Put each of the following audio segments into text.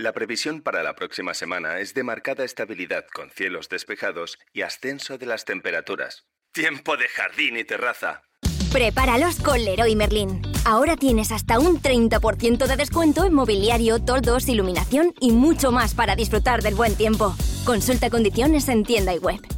La previsión para la próxima semana es de marcada estabilidad con cielos despejados y ascenso de las temperaturas. Tiempo de jardín y terraza. Prepáralos con Leroy Merlin. Ahora tienes hasta un 30% de descuento en mobiliario, toldos, iluminación y mucho más para disfrutar del buen tiempo. Consulta condiciones en tienda y web.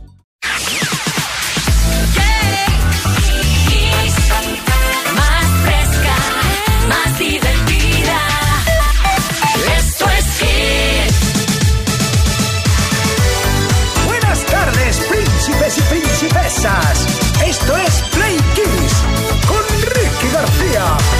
Y princesas. Esto es Play Kiss con Ricky García.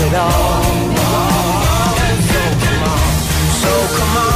it all. So come on, so come on,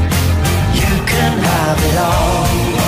it all.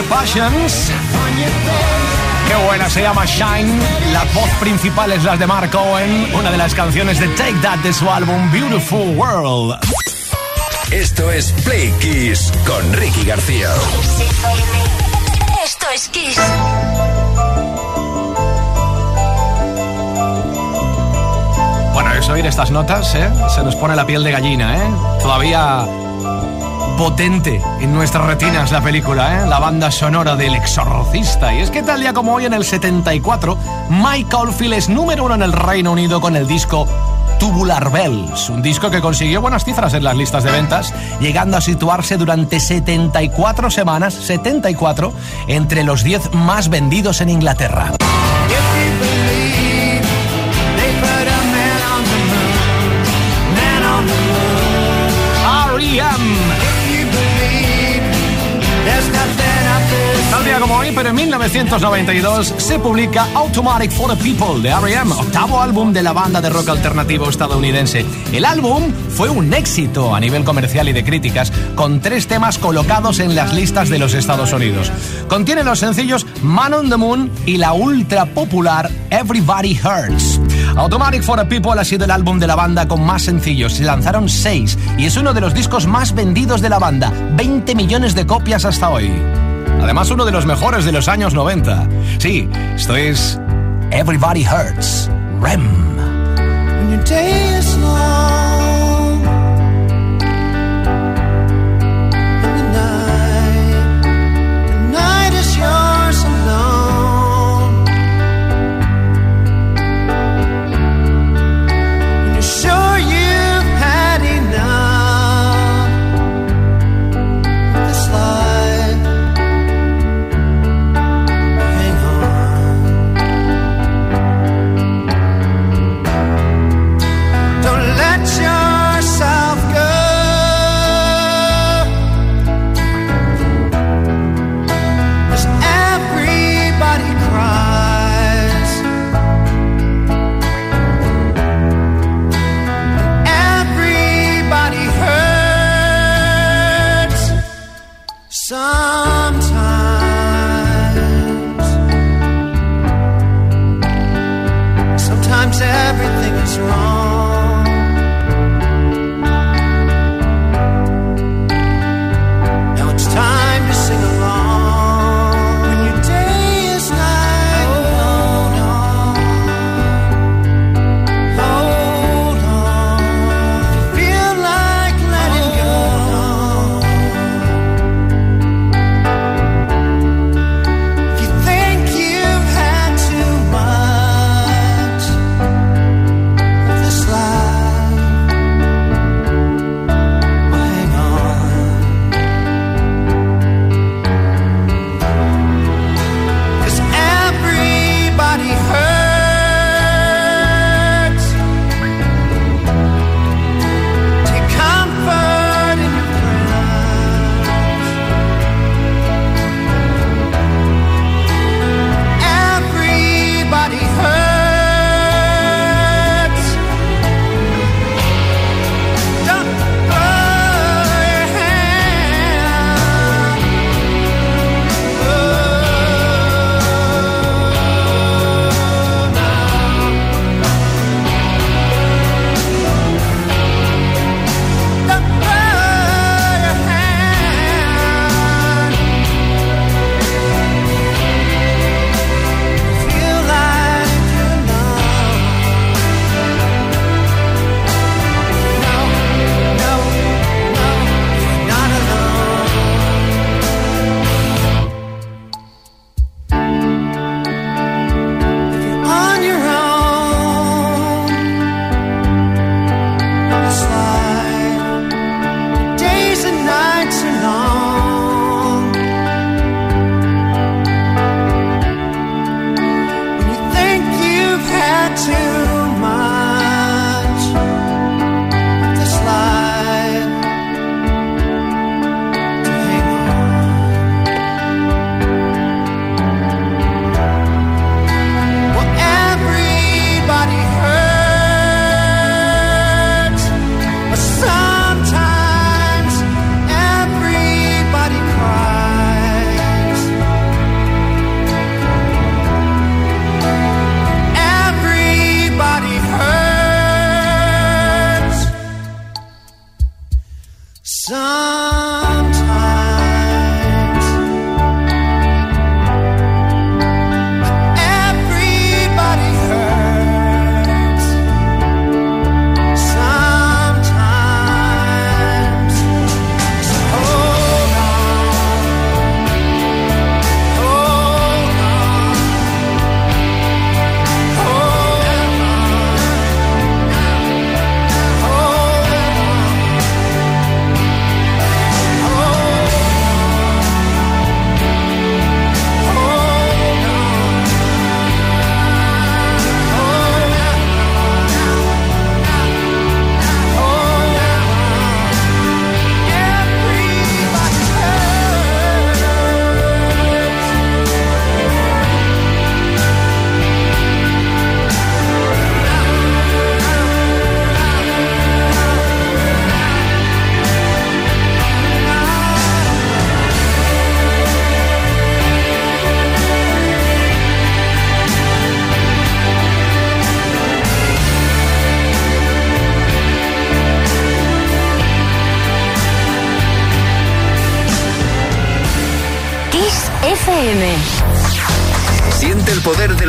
The Passions. Qué buena, se llama Shine. La voz principal es la de Mark Owen, una de las canciones de Take That de su álbum Beautiful World. Esto es Play Kiss con Ricky García. Esto es Kiss. Bueno, es oír estas notas, ¿eh? Se nos pone la piel de gallina, ¿eh? Todavía potente en nuestras retinas la película, ¿eh? La banda sonora del exorcista. Y es que tal día como hoy, en el 74, Mike Oldfield es número uno en el Reino Unido con el disco Tubular Bells, un disco que consiguió buenas cifras en las listas de ventas, llegando a situarse durante 74 semanas, 74, entre los 10 más vendidos en Inglaterra. Pero en 1992 se publica Automatic for the People de R.E.M., octavo álbum de la banda de rock alternativo estadounidense. El álbum fue un éxito a nivel comercial y de críticas, con tres temas colocados en las listas de los Estados Unidos. Contiene los sencillos Man on the Moon y la ultra popular Everybody Hurts. Automatic for the People ha sido el álbum de la banda con más sencillos. Se lanzaron seis y es uno de los discos más vendidos de la banda. 20 millones de copias hasta hoy. Además, uno de los mejores de los años 90. Sí, esto es Everybody Hurts, REM.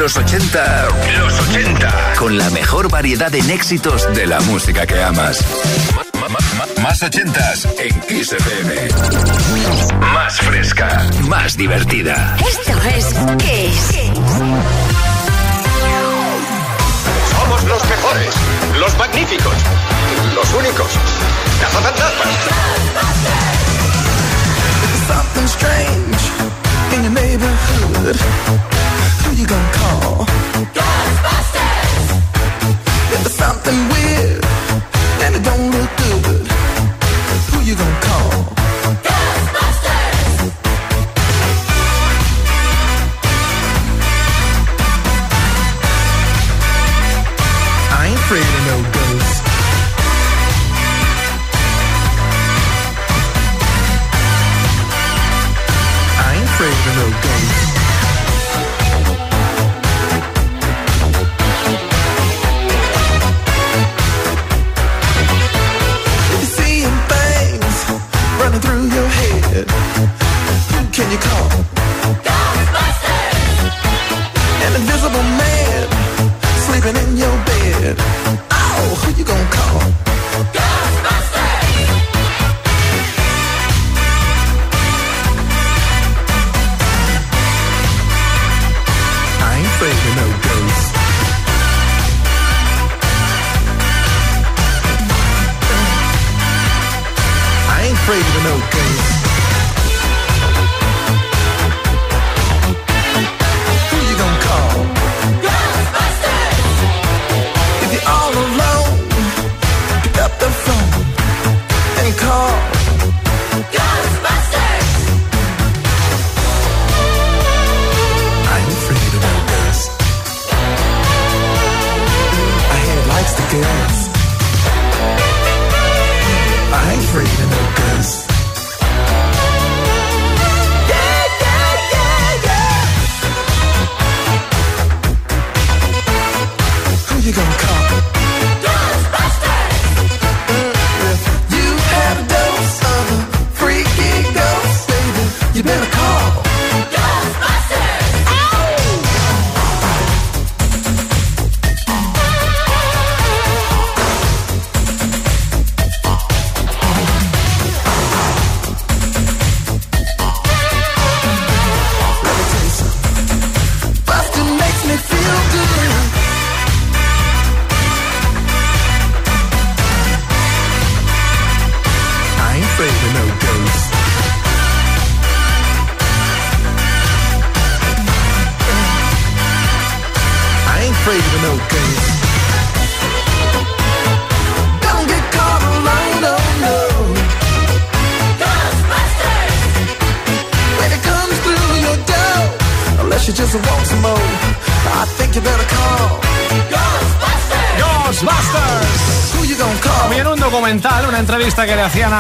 Los 80. Los 80. Con la mejor variedad en éxitos de la música que amas. Ma- ma- ma- Más 80s en Kiss FM. Más fresca, más divertida. Esto es Kiss. Somos los mejores, los magníficos, los únicos. Something strange in your neighborhood. Who you gonna call? Ghostbusters! If there's something weird and it don't look good, who you gonna call?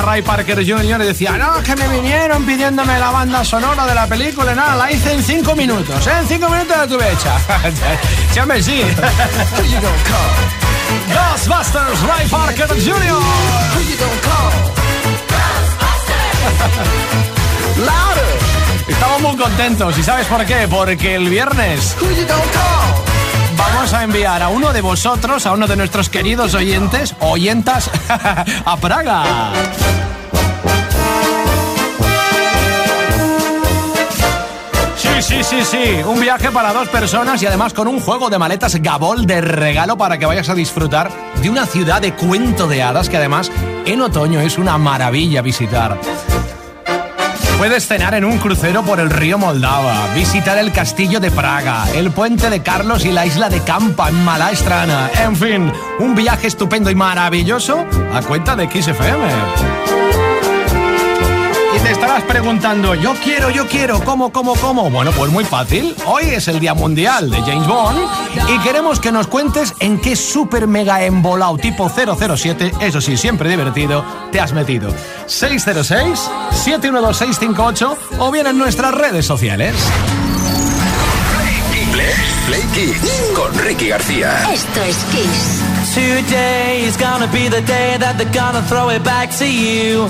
Ray Parker Jr. y decía, no, es que me vinieron pidiéndome la banda sonora de la película y nada, la hice en cinco minutos, ¿eh? En cinco minutos la tuve hecha. Llame sí. Ghostbusters, Ray Parker Jr. Estamos muy contentos y ¿sabes por qué? Porque el viernes vamos a enviar a uno de vosotros, a uno de nuestros queridos oyentes, oyentas, a Praga. Sí, sí, sí. Un viaje para dos personas y además con un juego de maletas Gabol de regalo para que vayas a disfrutar de una ciudad de cuento de hadas que además en otoño es una maravilla visitar. Puedes cenar en un crucero por el río Moldava, visitar el castillo de Praga, el puente de Carlos y la isla de Campa en Malá En fin, un viaje estupendo y maravilloso a cuenta de XFM. Y te estarás preguntando, yo quiero, yo quiero, ¿cómo, cómo, cómo? Bueno, pues muy fácil. Hoy es el Día Mundial de James Bond y queremos que nos cuentes en qué super mega embolado tipo 007, eso sí, siempre divertido, te has metido. 606-712-658 o bien en nuestras redes sociales. Play, con Ricky García. Esto es Kiss. Today is gonna be the day that they're gonna throw it back to you.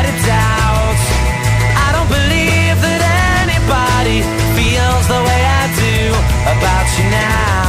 about you now.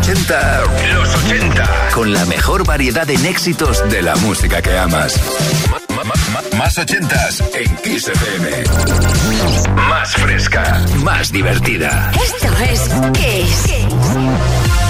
80. Los 80. Con la mejor variedad en éxitos de la música que amas. Más 80 en Kiss FM. Más fresca. Más divertida. Esto es Kiss.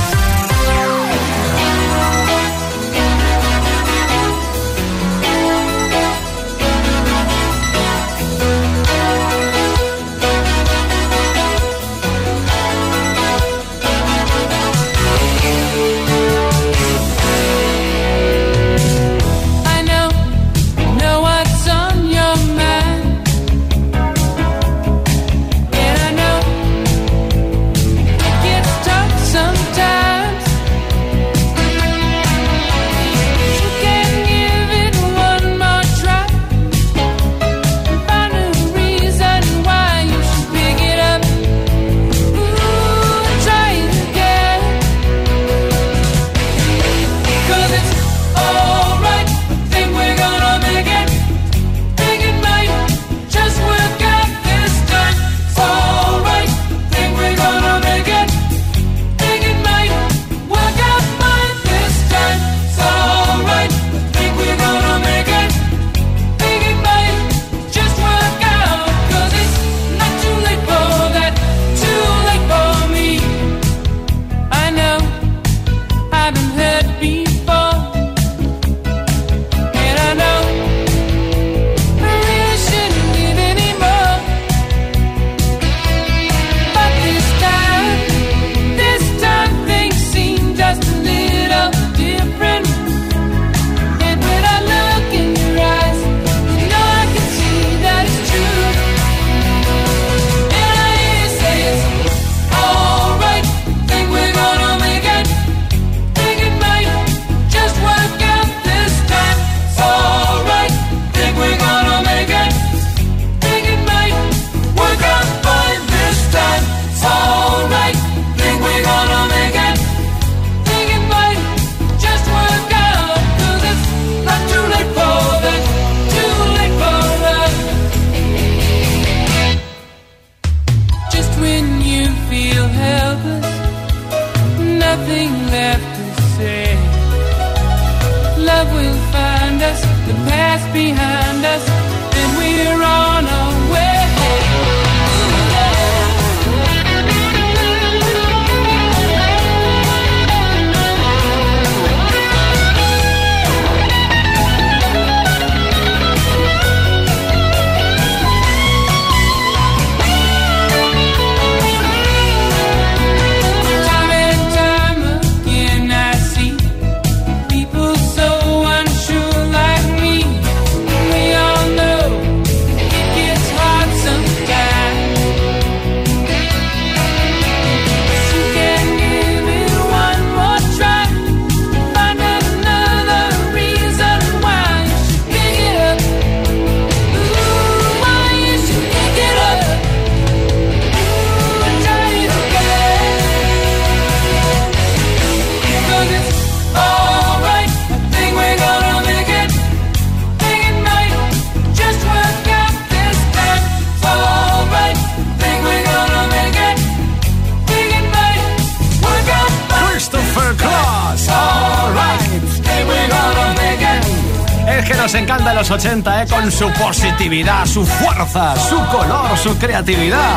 Nos encanta los 80, ¿eh? Con su positividad, su fuerza, su color, su creatividad.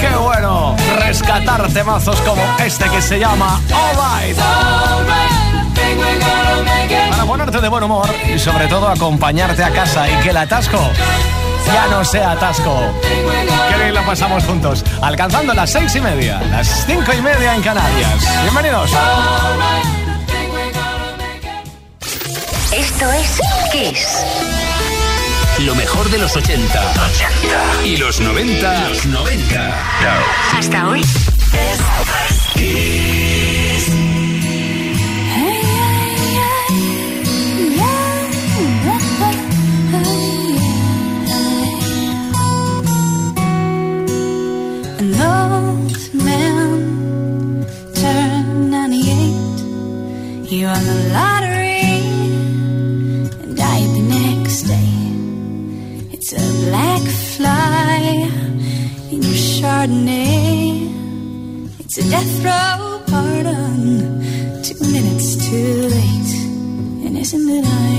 ¡Qué bueno! Rescatar temazos como este que se llama Alright. Para ponerte de buen humor y sobre todo acompañarte a casa y que el atasco ya no sea atasco. Qué bien lo pasamos juntos, alcanzando las seis y media, las cinco y media en Canarias. Bienvenidos. Esto es Kiss. Lo mejor de los 80. Y los 90. Los 90. Hasta hoy. An It's a death row pardon. Two minutes too late. And isn't it ironic?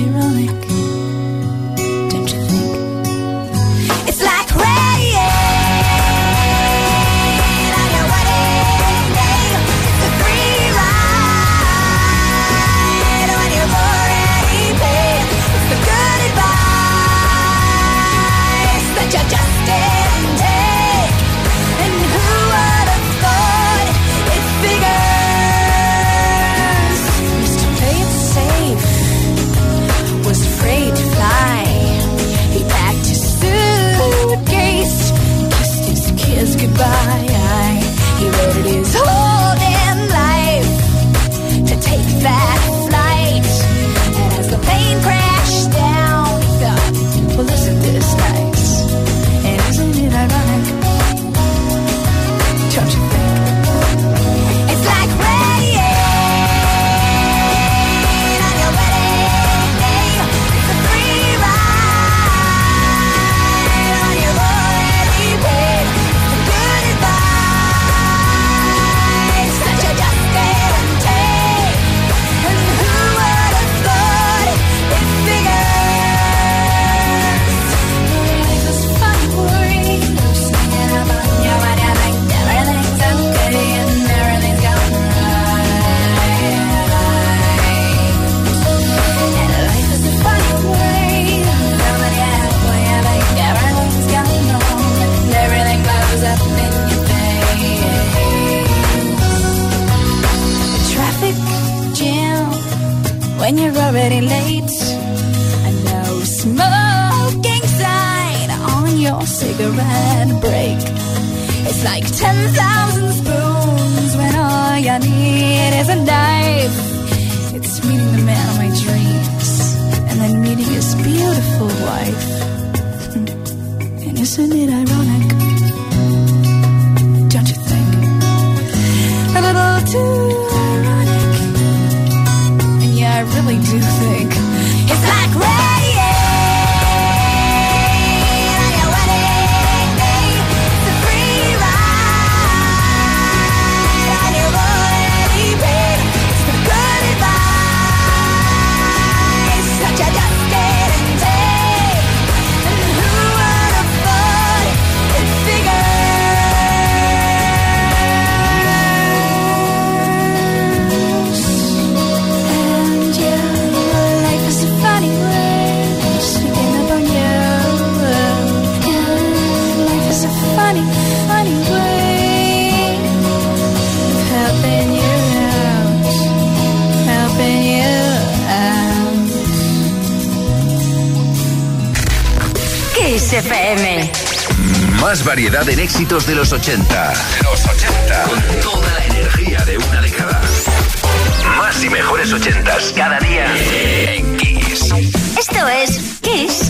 When you're already late. A no smoking sign on your cigarette break. It's like 10,000 spoons when all you need is a knife. It's meeting the man of my dreams and then meeting his beautiful wife. Hmm. And isn't it ironic? Don't you think? A little too do things. FM. Más variedad en éxitos de los 80. De los 80. Con toda la energía de una década. Más y mejores 80s cada día en Kiss. Esto es Kiss.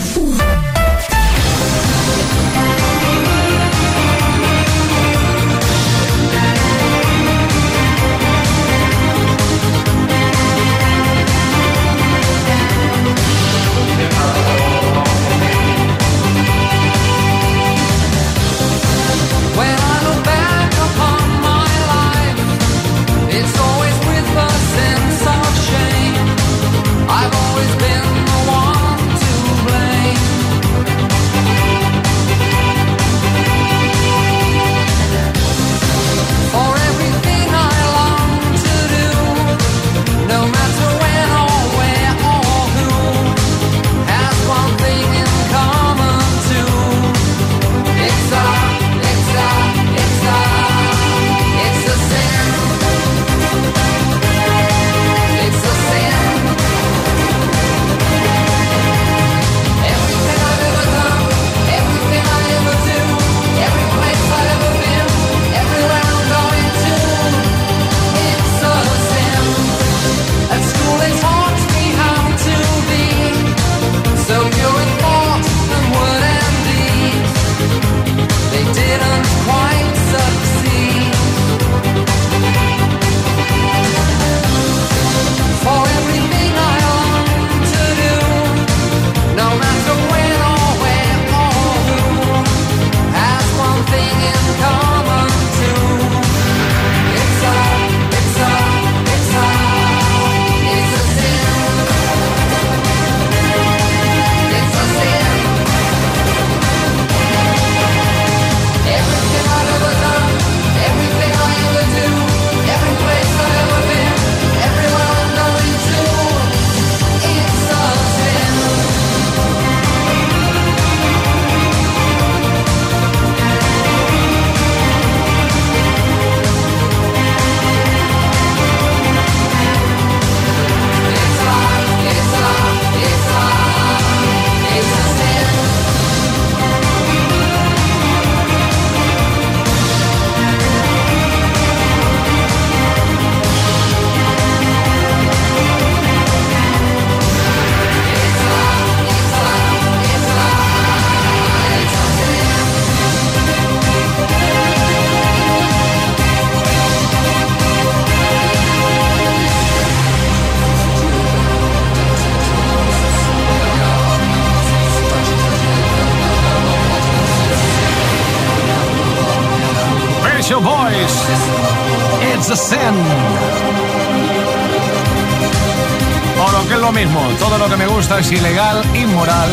Ilegal, inmoral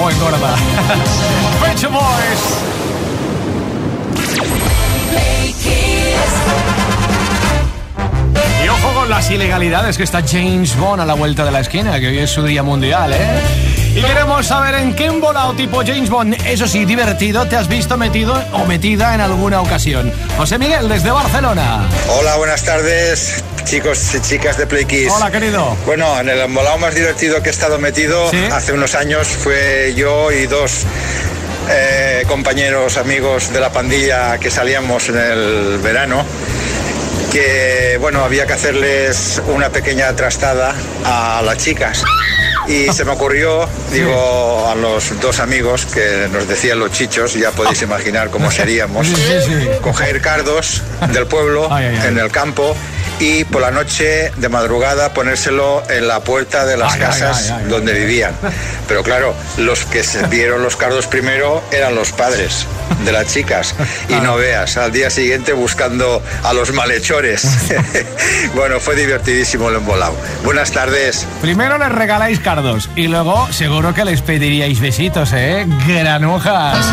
o engorda. Pet Shop Boys. Y ojo con las ilegalidades que está James Bond a la vuelta de la esquina, que hoy es su día mundial, ¿eh? Y queremos saber en qué embolado tipo James Bond, eso sí, divertido, te has visto metido o metida en alguna ocasión. José Miguel, desde Barcelona. Hola, buenas tardes, chicos y chicas de Play Kiss. Hola, querido. Bueno, en el embolado más divertido que he estado metido ¿Sí? hace unos años fue yo y dos eh, compañeros, amigos de la pandilla que salíamos en el verano. Que bueno, había que hacerles una pequeña trastada a las chicas. Y se me ocurrió, digo, a los dos amigos que nos decían los chichos, ya podéis imaginar cómo seríamos, coger cardos del pueblo en el campo y por la noche de madrugada ponérselo en la puerta de las Ay, casas ay, ay, donde vivían. Pero claro, los que se vieron los cardos primero eran los padres de las chicas y no veas, al día siguiente buscando a los malhechores. bueno, fue divertidísimo el embolado. Buenas tardes. Primero les regaláis cardos y luego seguro que les pediríais besitos, ¿eh? Granujas.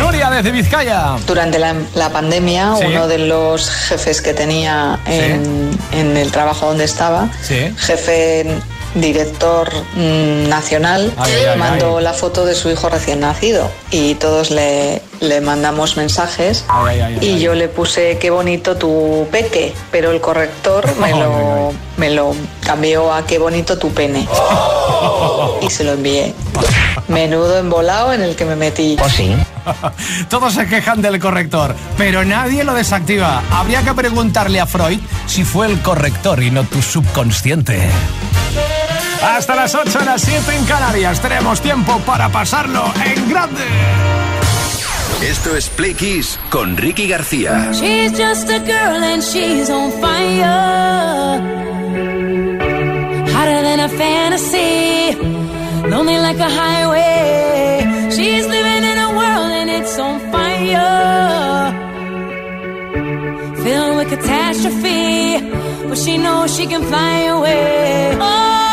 Nuria desde Vizcaya. Durante la, la pandemia, Sí. uno de los jefes que tenía en, en el trabajo donde estaba, Sí. jefe director mm, nacional, Ay, ay, mandó ay. la foto de su hijo recién nacido y todos le, le mandamos mensajes Ay, ay, ay, y ay. yo le puse qué bonito tu peque, pero el corrector me Ay, lo, me lo cambió a qué bonito tu pene y se lo envié. Menudo embolado en el que me metí. Todos se quejan del corrector, pero nadie lo desactiva. Habría que preguntarle a Freud si fue el corrector y no tu subconsciente. Hasta las 8 a las 7 en Canarias. Tenemos tiempo para pasarlo en grande. Esto es Play Kiss con Ricky García. She's just a girl and she's on fire. Hotter than a fantasy. Lonely like a highway. She's living in a world and it's on fire. Filled with catastrophe. But she knows she can fly away. Oh,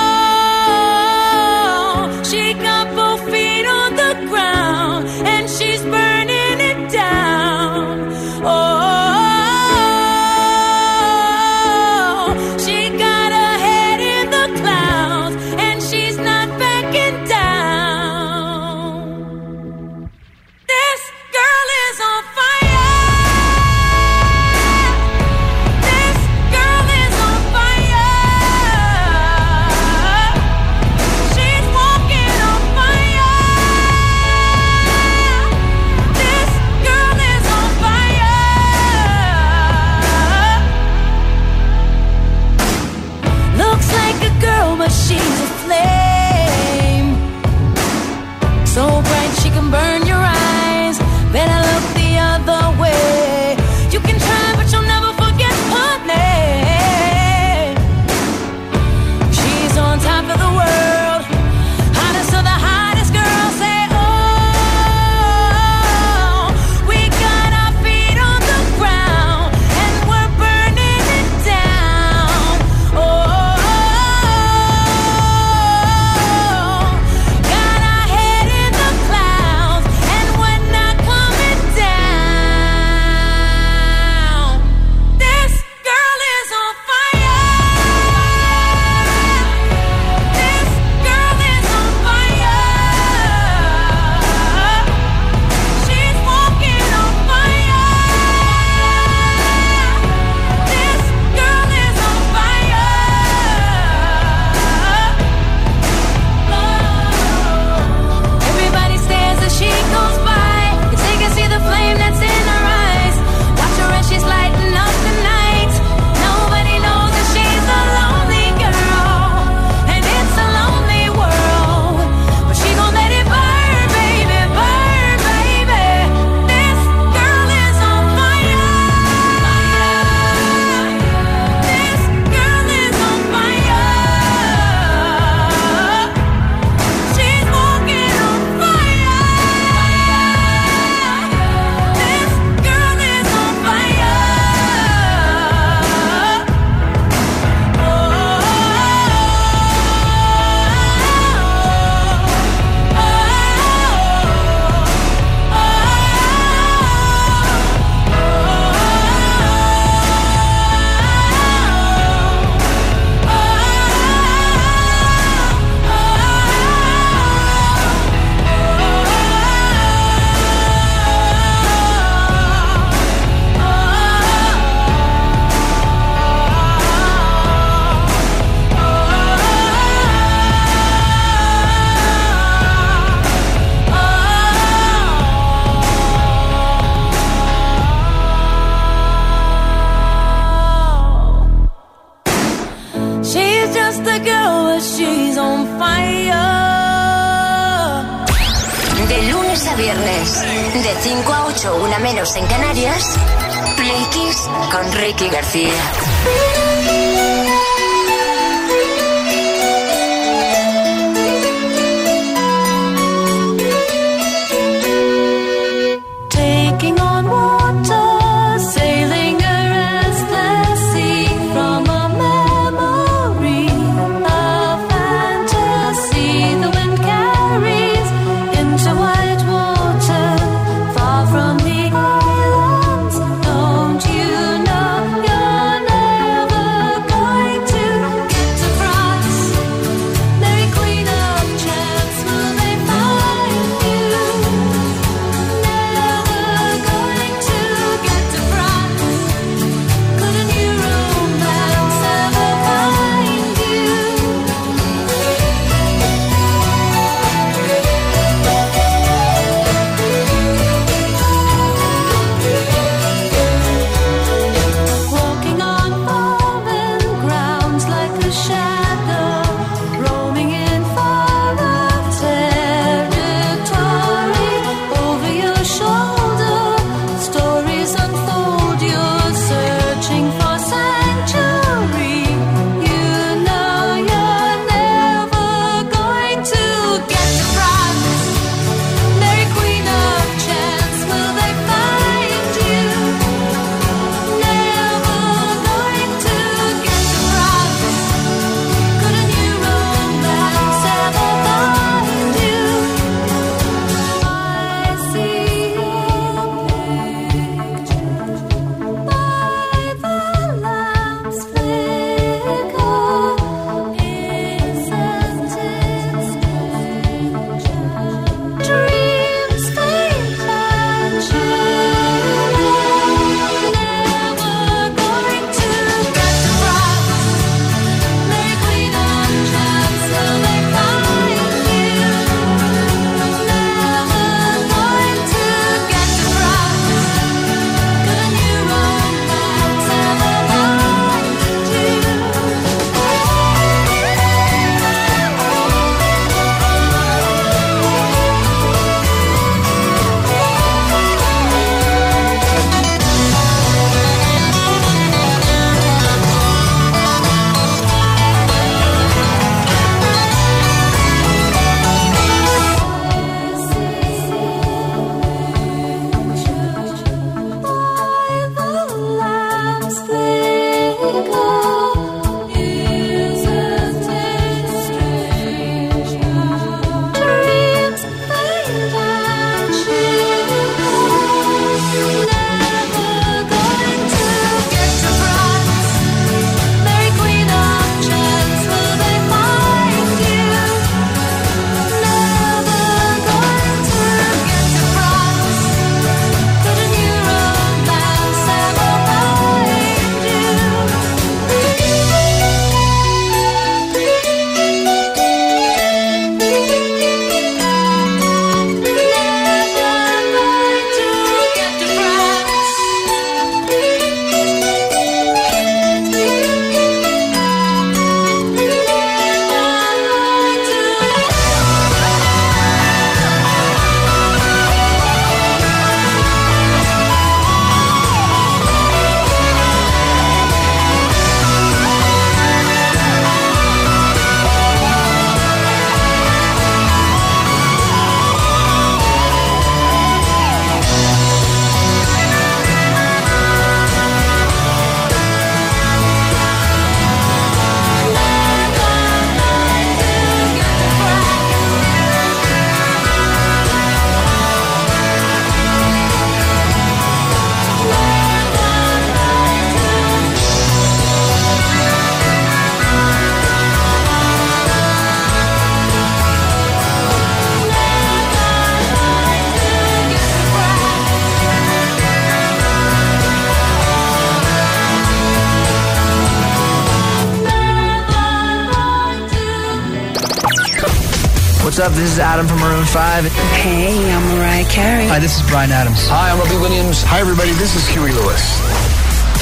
up? This is Adam from Maroon 5. Hey, I'm Mariah Carey. Hi, this is Brian Adams. Hi, I'm Robbie Williams. Hi, everybody, this is Huey Lewis.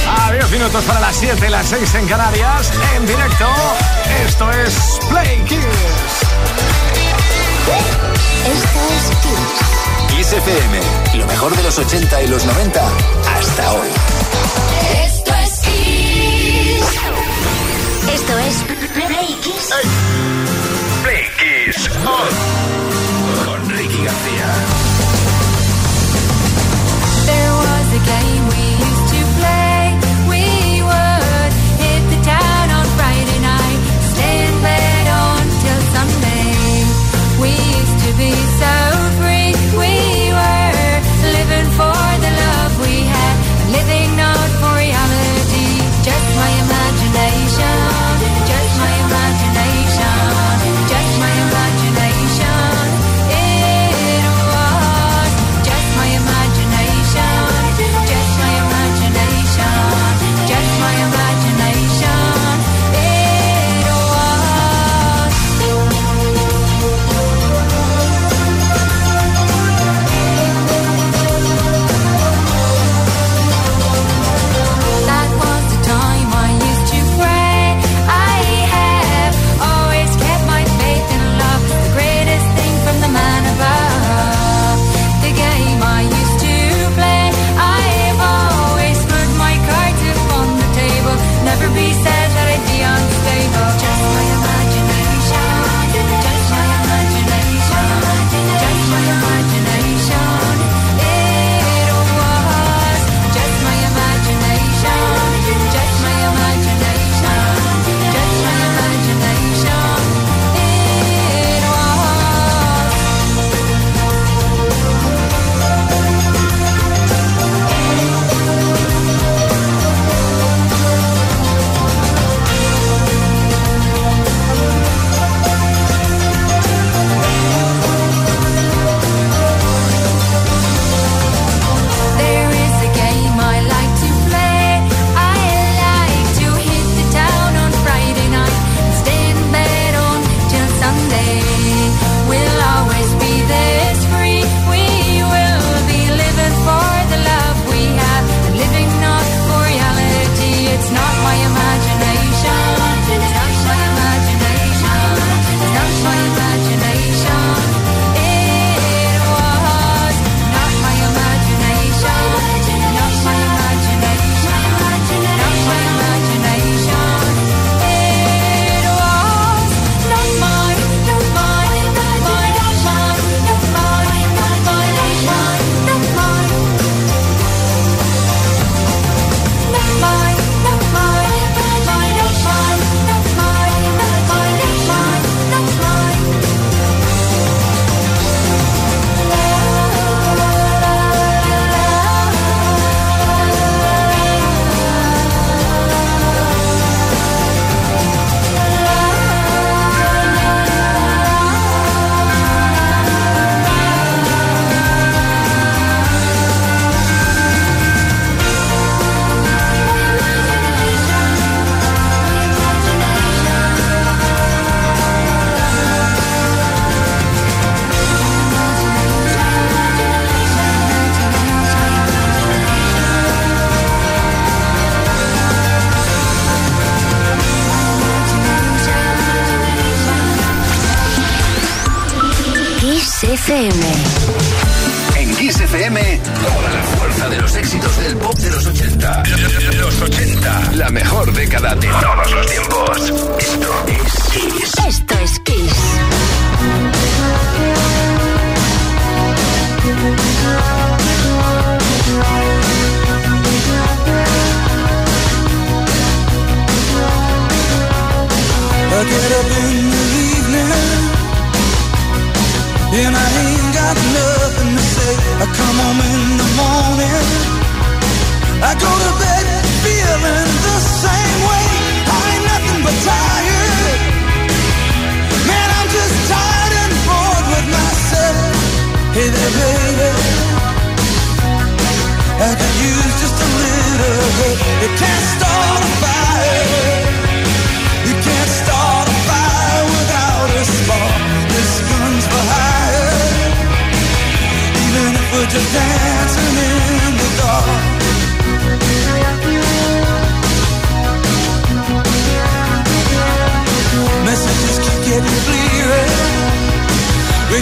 A 10 minutos para las 7 y las 6 en Canarias, en directo. Esto es Play Kids. Esto es Kids. Kiss FM, lo mejor de los 80 y los 90 hasta hoy. Esto es Kiss. Esto es Play Kids. It's on.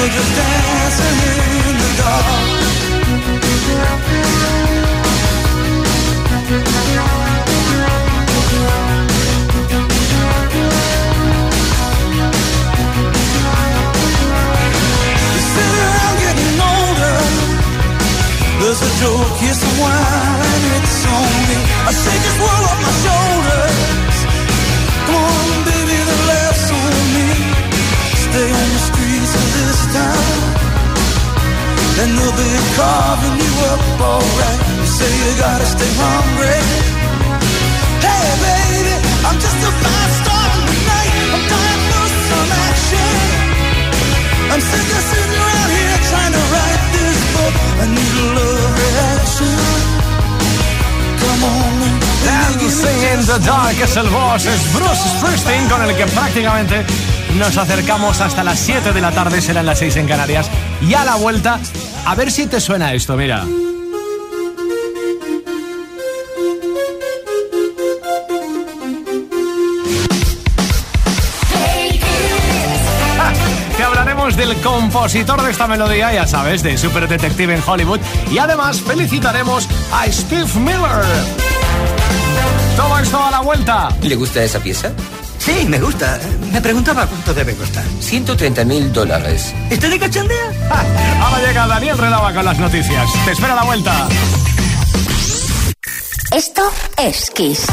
we're just dancing in the dark. Say you gotta stay hungry. Hey, baby, I'm just a fast star tonight. I'm dying for some action. I'm sick of sitting around here trying to write this book. I need a love reaction. Come on. Dancing in the Dark es el boss, es Bruce Springsteen con el que prácticamente nos acercamos hasta las 7 de la tarde, serán las 6 en Canarias. Y a la vuelta, a ver si te suena esto, mira. Compositor de esta melodía, ya sabes, de Super Detective en Hollywood. Y además felicitaremos a Steve Miller. Todo esto a la vuelta. ¿Le gusta esa pieza? Sí, me gusta. Me preguntaba cuánto debe costar. 130 mil dólares. ¿Está de cachondeo? Ahora llega Daniel Relava con las noticias. Te espera a la vuelta. Esto es Kiss.